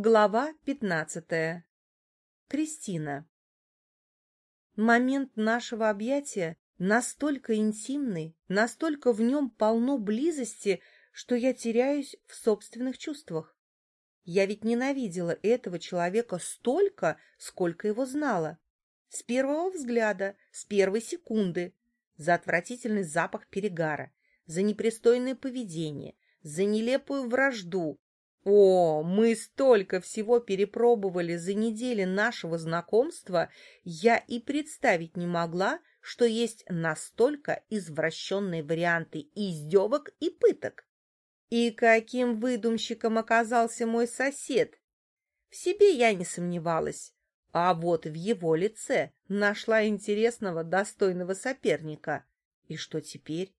Глава пятнадцатая. Кристина. Момент нашего объятия настолько интимный, настолько в нем полно близости, что я теряюсь в собственных чувствах. Я ведь ненавидела этого человека столько, сколько его знала. С первого взгляда, с первой секунды. За отвратительный запах перегара, за непристойное поведение, за нелепую вражду, о, мы столько всего перепробовали за недели нашего знакомства, я и представить не могла, что есть настолько извращенные варианты издевок и пыток. И каким выдумщиком оказался мой сосед? В себе я не сомневалась, а вот в его лице нашла интересного, достойного соперника. И что теперь?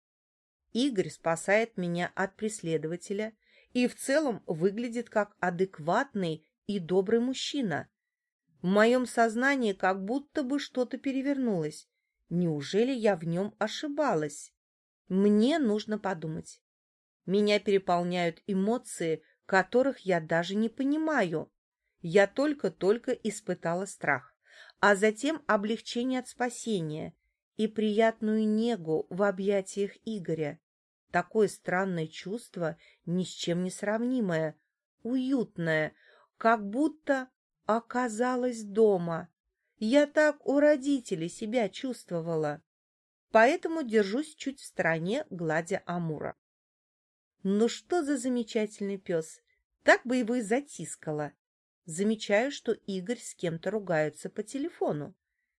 Игорь спасает меня от преследователя — и в целом выглядит как адекватный и добрый мужчина. В моем сознании как будто бы что-то перевернулось. Неужели я в нем ошибалась? Мне нужно подумать. Меня переполняют эмоции, которых я даже не понимаю. Я только-только испытала страх, а затем облегчение от спасения и приятную негу в объятиях Игоря. Такое странное чувство, ни с чем не сравнимое, уютное, как будто оказалась дома. Я так у родителей себя чувствовала. Поэтому держусь чуть в стороне, гладя Амура. Ну что за замечательный пес! Так бы его и затискала. Замечаю, что Игорь с кем-то ругается по телефону.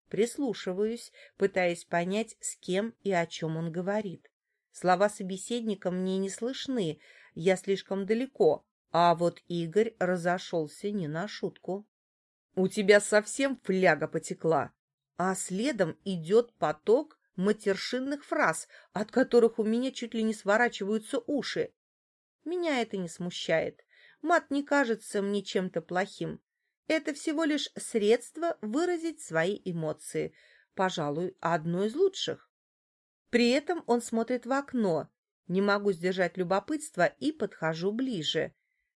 Прислушиваюсь, пытаясь понять, с кем и о чем он говорит. Слова собеседника мне не слышны, я слишком далеко, а вот Игорь разошелся не на шутку. «У тебя совсем фляга потекла!» А следом идет поток матершинных фраз, от которых у меня чуть ли не сворачиваются уши. Меня это не смущает. Мат не кажется мне чем-то плохим. Это всего лишь средство выразить свои эмоции. Пожалуй, одно из лучших. При этом он смотрит в окно. Не могу сдержать любопытство и подхожу ближе.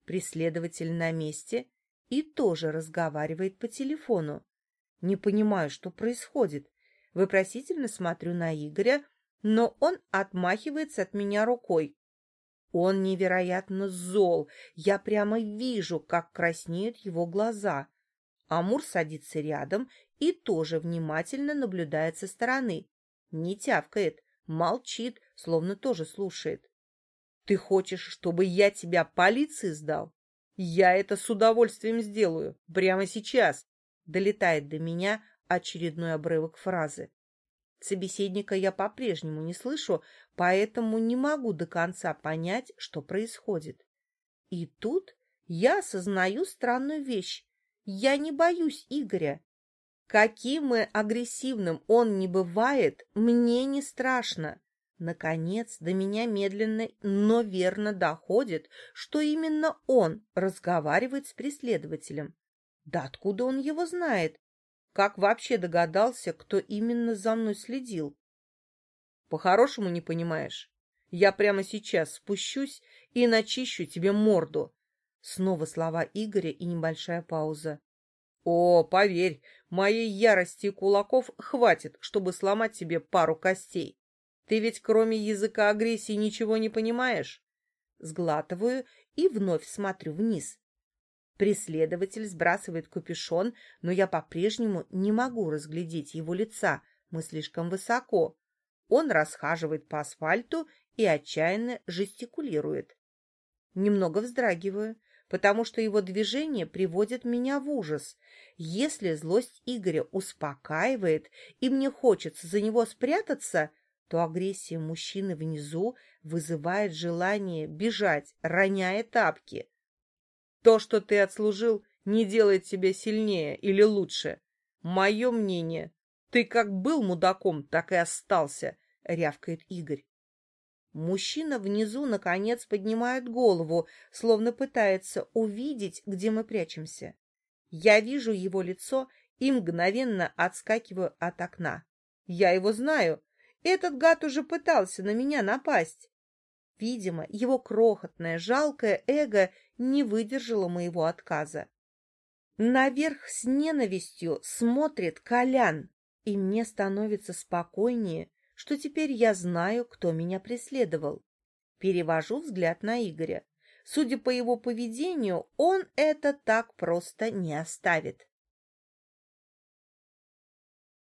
Преследователь на месте и тоже разговаривает по телефону. Не понимаю, что происходит. Выпросительно смотрю на Игоря, но он отмахивается от меня рукой. Он невероятно зол. Я прямо вижу, как краснеют его глаза. Амур садится рядом и тоже внимательно наблюдает со стороны. Не тявкает, молчит, словно тоже слушает. Ты хочешь, чтобы я тебя полиции сдал? Я это с удовольствием сделаю, прямо сейчас. Долетает до меня очередной обрывок фразы. Собеседника я по-прежнему не слышу, поэтому не могу до конца понять, что происходит. И тут я осознаю странную вещь. Я не боюсь Игоря. Каким и агрессивным он не бывает, мне не страшно. Наконец, до меня медленно, но верно доходит, что именно он разговаривает с преследователем. Да откуда он его знает? Как вообще догадался, кто именно за мной следил? По-хорошему не понимаешь. Я прямо сейчас спущусь и начищу тебе морду. Снова слова Игоря и небольшая пауза. О, поверь, моей ярости и кулаков хватит, чтобы сломать тебе пару костей. Ты ведь кроме языка агрессии ничего не понимаешь? Сглатываю и вновь смотрю вниз. Преследователь сбрасывает капюшон, но я по-прежнему не могу разглядеть его лица, мы слишком высоко. Он расхаживает по асфальту и отчаянно жестикулирует. Немного вздрагиваю, потому что его движение приводит меня в ужас. Если злость Игоря успокаивает, и мне хочется за него спрятаться, то агрессия мужчины внизу вызывает желание бежать, роняя тапки. То, что ты отслужил, не делает тебя сильнее или лучше. Мое мнение, ты как был мудаком, так и остался, — рявкает Игорь. Мужчина внизу, наконец, поднимает голову, словно пытается увидеть, где мы прячемся. Я вижу его лицо и мгновенно отскакиваю от окна. Я его знаю. Этот гад уже пытался на меня напасть. Видимо, его крохотное, жалкое эго не выдержало моего отказа. Наверх с ненавистью смотрит Колян, и мне становится спокойнее, что теперь я знаю, кто меня преследовал. Перевожу взгляд на Игоря. Судя по его поведению, он это так просто не оставит.